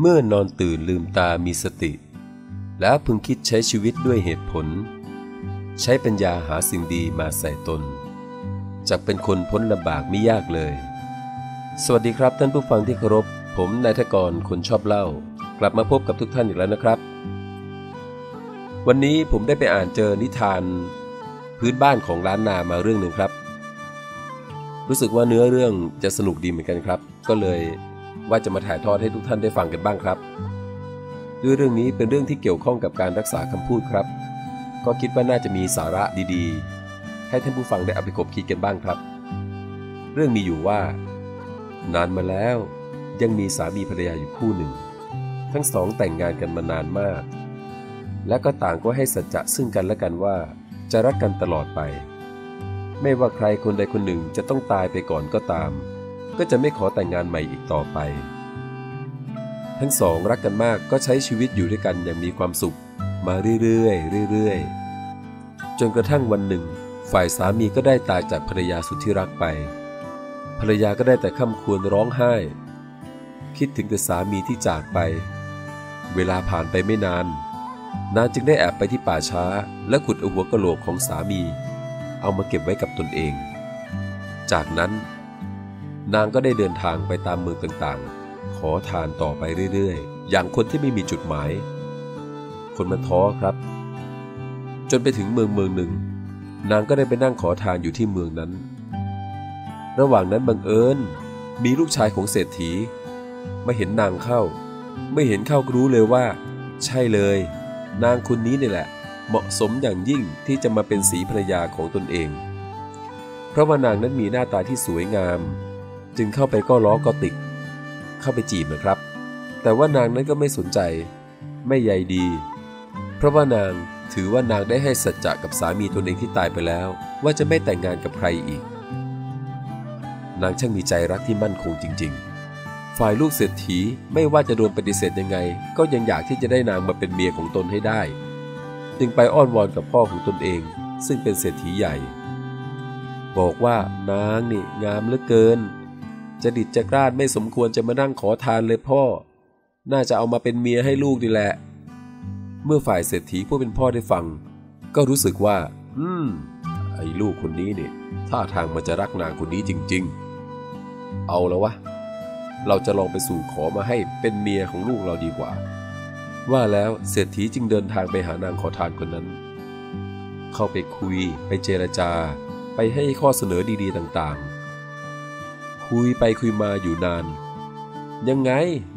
เมื่อนอนตื่นลืมตามีสติ แล้วพึงคิดใช้ชีวิตด้วยเหตุผล ใช้ปัญญาหาสิ่งดีมาใส่ตนจะเป็นคนพ้นลำบากไม่ยากเลย สวัสดีครับท่านผู้ฟังที่เคารพ ผมนายทกรคนชอบเล่า กลับมาพบกับทุกท่านอีกแล้วนะครับ วันนี้ผมได้ไปอ่านเจอนิทาน พื้นบ้านของล้านนามาเรื่องหนึ่งครับ รู้สึกว่าเนื้อเรื่องจะสนุกดีเหมือนกันครับ ก็เลย ว่าจะมาถ่ายทอดให้ทุกท่านได้ฟังกันบ้างครับด้วยเรื่องนี้เป็นเรื่องที่เกี่ยวข้องกับการรักษาคำพูดครับ ก็คิดว่าน่าจะมีสาระดีๆ ให้ท่านผู้ฟังได้เอาไปคบคิดกันบ้างครับ เรื่องมีอยู่ว่า นานมาแล้วยังมีสามีภรรยาอยู่คู่หนึ่ง ทั้งสองแต่งงานกันมานานมาก และก็ต่างก็ให้สัจจะซึ่งกันและกันว่าจะรักกันตลอดไป ไม่ว่าใครคนใดคนหนึ่งจะต้องตายไปก่อนก็ตาม ก็จะไม่ขอแต่งงานใหม่อีกต่อไป ทั้งสองรักกันมากก็ใช้ชีวิตอยู่ด้วยกันอย่างมีความสุข มาเรื่อยๆเรื่อยๆจนกระทั่งวันหนึ่ง ฝ่ายสามีก็ได้ตายจากภรรยาสุดที่รักไป ภรรยาก็ได้แต่ค่ำควรร้องไห้ คิดถึงแต่สามีที่จากไป เวลาผ่านไปไม่นานนางจึงได้แอบไปที่ป่าช้า และขุดเอาหัวกะโหลกของสามี เอามาเก็บไว้กับตนเอง จากนั้น นางก็ได้เดินทางไปตามเมืองต่างๆ ขอทานต่อไปเรื่อยๆ อย่างคนที่ไม่มีจุดหมาย คนมันท้อครับ จนไปถึงเมืองเมืองหนึ่ง นางก็ได้ไปนั่งขอทานอยู่ที่เมืองนั้น ระหว่างนั้นบังเอิญมีลูกชายของเศรษฐีมาเห็นนางเข้า ไม่เห็นเข้าก็รู้เลยว่า ใช่เลย นางคนนี้นี่แหละ เหมาะสมอย่างยิ่งที่จะมาเป็นสีภรรยาของตนเอง เพราะว่านางนั้นมีหน้าตาที่สวยงาม จึงเข้าไปก็ล้อก็ติก เข้าไปจีบนะครับ แต่ว่านางนั้นก็ไม่สนใจ ไม่ใยดี เพราะว่านางถือว่านางได้ให้สัจจะกับสามีตนเองที่ตายไปแล้ว ว่าจะไม่แต่งงานกับใครอีก นางช่างมีใจรักที่มั่นคงจริง ๆ ฝ่ายลูกเศรษฐีไม่ว่าจะโดนปฏิเสธยังไง ก็ยังอยากที่จะได้นางมาเป็นเมียของตนให้ได้ จึงไปอ้อนวอนกับพ่อของตนเอง ซึ่งเป็นเศรษฐีใหญ่ บอกว่านางนี่งามเหลือเกิน จะดิดจะกล้าดไม่สมควรจะมานั่งขอทานเลยพ่อ น่าจะเอามาเป็นเมียให้ลูกดีแหละ เมื่อฝ่ายเศรษฐีผู้เป็นพ่อได้ฟัง ก็รู้สึกว่า อืม ไอ้ลูกคนนี้เนี่ยท่าทางมันจะรักนางคนนี้จริง ๆ เอาแล้ววะ เราจะลองไปสู่ขอมาให้เป็นเมียของลูกเราดีกว่า ว่าแล้วเศรษฐีจึงเดินทางไปหานางขอทานคนนั้น เข้าไปคุย ไปเจรจา ไปให้ข้อเสนอดีๆ ต่างๆ คุยไปคุยมาอยู่นาน ยังไง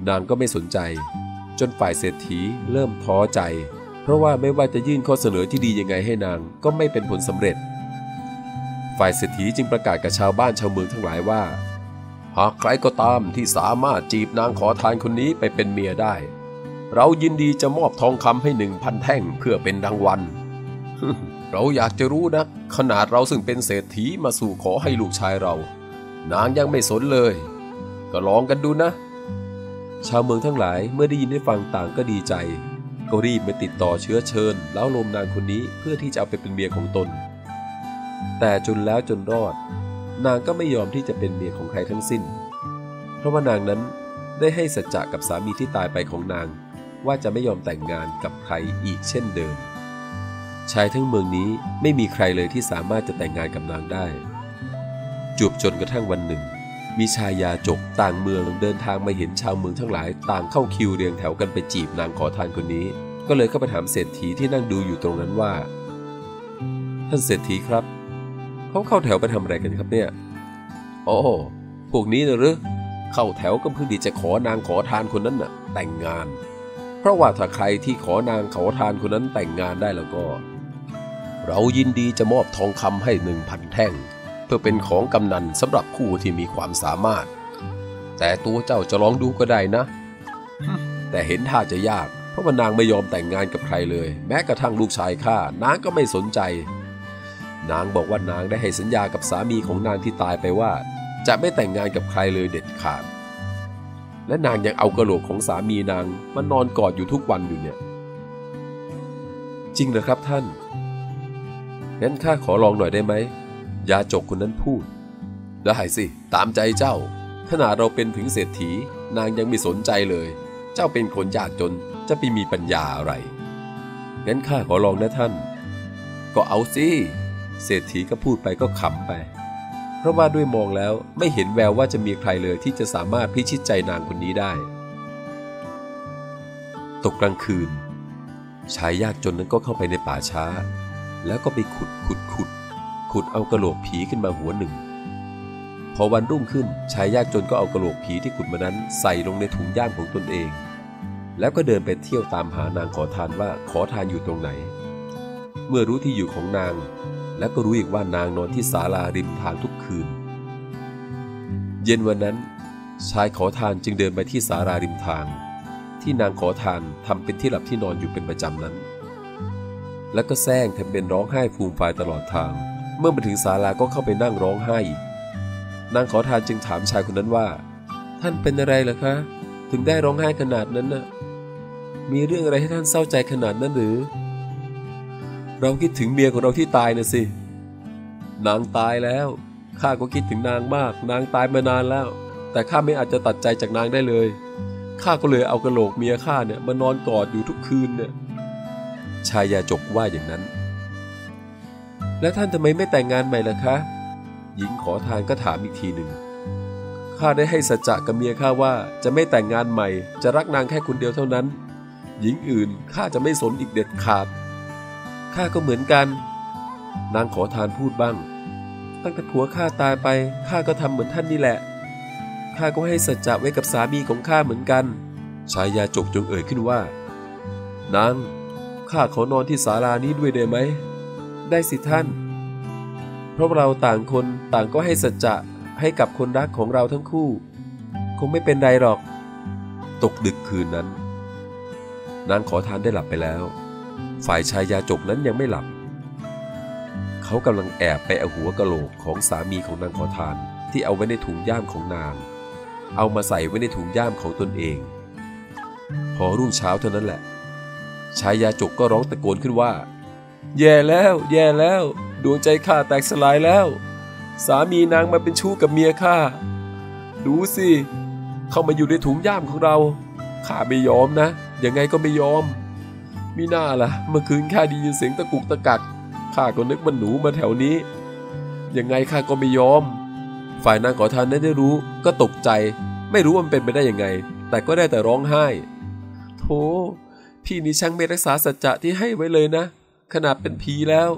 นางก็ไม่สนใจ จนฝ่ายเศรษฐีเริ่มท้อใจ เพราะว่าไม่ว่าจะยื่นข้อเสนอที่ดียังไงให้นางก็ไม่เป็นผลสำเร็จ ฝ่ายเศรษฐีจึงประกาศกับชาวบ้านชาวเมืองทั้งหลายว่า หากใครก็ตามที่สามารถจีบนางขอทานคนนี้ไปเป็นเมียได้ เรายินดีจะมอบทองคำให้หนึ่งพันแท่งเพื่อเป็นรางวัลเราอยากจะรู้นะขนาดเราซึ่งเป็นเศรษฐีมาสู่ขอให้ลูกชายเรา นางยังไม่สนเลย ก็ลองกันดูนะ ชาวเมืองทั้งหลายเมื่อได้ยินได้ฟังต่างก็ดีใจ ก็รีบไปติดต่อเชื้อเชิญ แล้วลมนางคนนี้เพื่อที่จะเอาไปเป็นเมียของตน แต่จนแล้วจนรอด นางก็ไม่ยอมที่จะเป็นเมียของใครทั้งสิ้น เพราะว่านางนั้นได้ให้สัจจะกับสามีที่ตายไปของนาง ว่าจะไม่ยอมแต่งงานกับใครอีกเช่นเดิมชายทั้งเมืองนี้ไม่มีใครเลยที่สามารถจะแต่งงานกับนางได้ จวบจนกระทั่งวันหนึ่ง มีชายยาจกต่างเมืองเดินทางมาเห็นชาวเมืองทั้งหลาย ต่างเข้าคิวเรียงแถวกันไปจีบนางขอทานคนนี้ ก็เลยเข้าไปถามเศรษฐีที่นั่งดูอยู่ตรงนั้นว่า ท่านเศรษฐีครับเขาเข้าแถวไปทำอะไรกันครับเนี่ยโอ้พวกนี้นะหรือเข้าแถวก็เพื่อที่จะขอนางขอทานคนนั้นน่ะ แต่งงาน เพราะว่าถ้าใครที่ขอนางขอทานคนนั้นแต่งงานได้แล้วก็ เรายินดีจะมอบทองคำให้หนึ่งพันแท่ง เพื่อเป็นของกำนันสำหรับคู่ที่มีความสามารถ แต่ตัวเจ้าจะลองดูก็ได้นะ แต่เห็นท่าจะยาก เพราะว่านางไม่ยอมแต่งงานกับใครเลย แม้กระทั่งลูกชายข้านางก็ไม่สนใจ นางบอกว่านางได้ให้สัญญากับสามีของนางที่ตายไปว่า จะไม่แต่งงานกับใครเลยเด็ดขาด และนางยังเอากระโหลกของสามีนางมานอนกอดอยู่ทุกวันอยู่เนี่ย จริงเหรอครับท่านงั้นข้าขอลองหน่อยได้ไหม ยาจกคนนั้นพูด ได้สิ ตามใจเจ้า ขนาดเราเป็นถึงเศรษฐี นางยังไม่สนใจเลย เจ้าเป็นคนยากจนจะไปมีปัญญาอะไร งั้นข้าขอลองนะท่าน ก็เอาสิ เศรษฐีก็พูดไปก็ขำไป เพราะว่าด้วยมองแล้วไม่เห็นแววว่าจะมีใครเลยที่จะสามารถพิชิตใจนางคนนี้ได้ ตกกลางคืน ชายยากจนนั้นก็เข้าไปในป่าช้า แล้วก็ไปขุดขุดขุด ขุดเอากระโหลกผีขึ้นมาหัวหนึ่ง พอวันรุ่งขึ้นชายยากจนก็เอากระโหลกผีที่ขุดมานั้นใส่ลงในถุงย่ามของตนเอง แล้วก็เดินไปเที่ยวตามหานางขอทานว่าขอทานอยู่ตรงไหน เมื่อรู้ที่อยู่ของนาง แล้วก็รู้อีกว่านางนอนที่ศาลาริมทางทุกคืน เย็นวันนั้น ชายขอทานจึงเดินไปที่ศาลาริมทาง ที่นางขอทานทำเป็นที่หลับที่นอนอยู่เป็นประจำนั้น แล้วก็แซงทำเป็นร้องไห้ฟูมฟายตลอดทาง เมื่อมาถึงศาลาก็เข้าไปนั่งร้องไห้อีกนางขอทานจึงถามชายคนนั้นว่า ท่านเป็นอะไรล่ะคะ ถึงได้ร้องไห้ขนาดนั้นน่ะ มีเรื่องอะไรให้ท่านเศร้าใจขนาดนั้นหรือ เราคิดถึงเมียของเราที่ตายนะสิ นางตายแล้วข้าก็คิดถึงนางมาก นางตายมานานแล้ว แต่ข้าไม่อาจจะตัดใจจากนางได้เลยข้าก็เลยเอากระโหลกเมียข้าเนี่ยมานอนกอดอยู่ทุกคืนเนี่ยชายยาจกว่าอย่างนั้น แล้วท่านทำไมไม่แต่งงานใหม่ล่ะคะ หญิงขอทานก็ถามอีกทีหนึ่งข้าได้ให้สัจจะกับเมียข้าว่าจะไม่แต่งงานใหม่ จะรักนางแค่คนเดียวเท่านั้น หญิงอื่นข้าจะไม่สนอีกเด็ดขาดข้าก็เหมือนกัน นางขอทานพูดบ้าง ตั้งแต่ผัวข้าตายไปข้าก็ทำเหมือนท่านนี่แหละข้าก็ให้สัจจะไว้กับสามีของข้าเหมือนกัน ชายยาจกจงเอ่ยขึ้นว่า นางข้าขอนอนที่ศาลานี้ด้วยได้ไหม ได้สิท่าน เพราะเราต่างคนต่างก็ให้สัจจะให้กับคนรักของเราทั้งคู่ คงไม่เป็นไรหรอก ตกดึกคืนนั้น นางขอทานได้หลับไปแล้ว ฝ่ายชายยาจกนั้นยังไม่หลับ เขากำลังแอบไปเอาหัวกะโหลกของสามีของนางขอทานที่เอาไว้ในถุงย่ามของนาง เอามาใส่ไว้ในถุงย่ามของตนเอง พอรุ่งเช้าเท่านั้นแหละ ชายยาจกก็ร้องตะโกนขึ้นว่า แย่แล้ว แย่แล้ว ดวงใจข้าแตกสลายแล้ว สามีนางมาเป็นชู้กับเมียข้า ดูสิ เข้ามาอยู่ในถุงย่ามของเรา ข้าไม่ยอมนะ ยังไงก็ไม่ยอม มีหน้าล่ะ เมื่อคืนข้าไดียินเสียงตะกุกตะกัก ข้าก็นึกมันหนูมาแถวนี้ ยังไงข้าก็ไม่ยอม ฝ่ายนางขอทานนั้นได้รู้ ก็ตกใจ ไม่รู้ว่ามันเป็นไปได้ยังไง แต่ก็ได้แต่ร้องไห้ โธ่พี่นี่ช่างไม่รักษาสัจจะที่ให้ไว้เลยนะ ขนาดเป็นผีแล้ว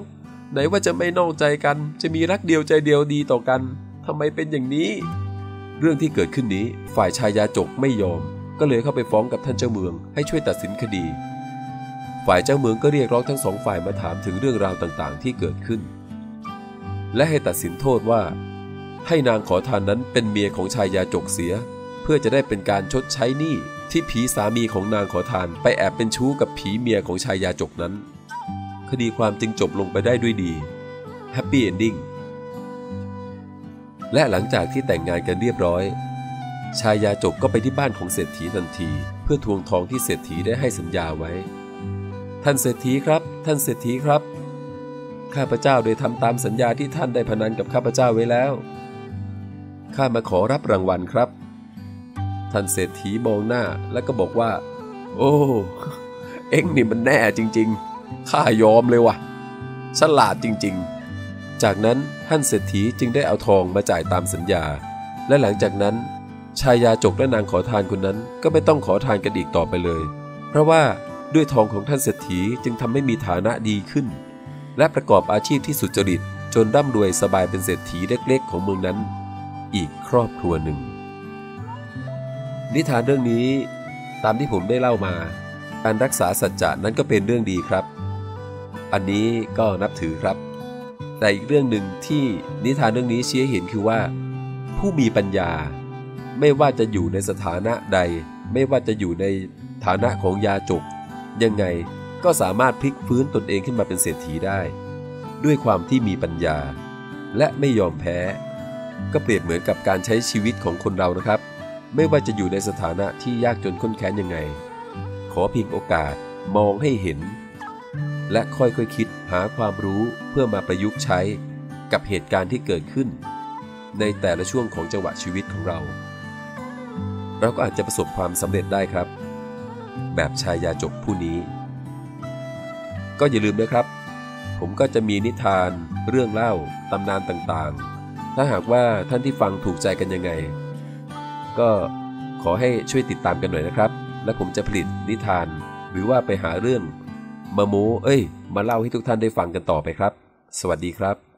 ไหนว่าจะไม่นอกใจกัน จะมีรักเดียวใจเดียวดีต่อกันทำไมเป็นอย่างนี้ เรื่องที่เกิดขึ้นนี้ฝ่ายชายยาจกไม่ยอม ก็เลยเข้าไปฟ้องกับท่านเจ้าเมืองให้ช่วยตัดสินคดี ฝ่ายเจ้าเมืองก็เรียกร้องทั้งสองฝ่ายมาถามถึงเรื่องราวต่างๆ ที่เกิดขึ้น และให้ตัดสินโทษว่า ให้นางขอทานนั้นเป็นเมียของชายยาจกเสีย เพื่อจะได้เป็นการชดใช้หนี้ที่ผีสามีของนางขอทานไปแอบเป็นชู้กับผีเมียของชายยาจกนั้น คดีความจึงจบลงไปได้ด้วยดีhappy ending และหลังจากที่แต่งงานกันเรียบร้อย ชายยาจกก็ไปที่บ้านของเศรษฐีทันที เพื่อทวงทองที่เศรษฐีได้ให้สัญญาไว้ ท่านเศรษฐีครับ ท่านเศรษฐีครับ ข้าพเจ้าได้ทำตามสัญญาที่ท่านได้พนันกับข้าพเจ้าไว้แล้ว ข้ามาขอรับรางวัลครับ ท่านเศรษฐีมองหน้าแล้วก็บอกว่า โอ้ เอ็งนี่มันแน่จริง ๆ ข้ายอมเลยว่ะฉลาดจริงๆ จากนั้นท่านเศรษฐีจึงได้เอาทองมาจ่ายตามสัญญา และหลังจากนั้น ชายยาจกและนางขอทานคนนั้นก็ไม่ต้องขอทานกันอีกต่อไปเลย เพราะว่าด้วยทองของท่านเศรษฐีจึงทำให้มีฐานะดีขึ้น และประกอบอาชีพที่สุจริตจนร่ำรวยสบายเป็นเศรษฐีเล็กๆ ของเมืองนั้น อีกครอบครัวหนึ่ง นิทานเรื่องนี้ตามที่ผมได้เล่ามา การรักษาสัจจะนั้นก็เป็นเรื่องดีครับ อันนี้ก็นับถือครับ แต่อีกเรื่องหนึ่งที่นิทานเรื่องนี้ชี้ให้เห็นคือว่า ผู้มีปัญญา ไม่ว่าจะอยู่ในสถานะใด ไม่ว่าจะอยู่ในฐานะของยาจก ยังไงก็สามารถพลิกฟื้นตนเองขึ้นมาเป็นเศรษฐีได้ ด้วยความที่มีปัญญา และไม่ยอมแพ้ ก็เปรียบเหมือนกับการใช้ชีวิตของคนเรานะครับ ไม่ว่าจะอยู่ในสถานะที่ยากจนข้นแค้นยังไง ขอเพียงโอกาสมองให้เห็น และค่อยๆคคิดหาความรู้เพื่อมาประยุกต์ใช้กับเหตุการณ์ที่เกิดขึ้น ในแต่ละช่วงของจังหวะชีวิตของเรา เราก็อาจจะประสบความสำเร็จได้ครับ แบบชายาจกผู้นี้ ก็อย่าลืมนะครับ ผมก็จะมีนิทาน เรื่องเล่าตำนานต่างๆ ถ้าหากว่าท่านที่ฟังถูกใจกันยังไง ก็ขอให้ช่วยติดตามกันหน่อยนะครับ และผมจะผลิตนิทานหรือว่าไปหาเรื่อง มาโม้เอ้ย มาเล่าให้ทุกท่านได้ฟังกันต่อไปครับ สวัสดีครับ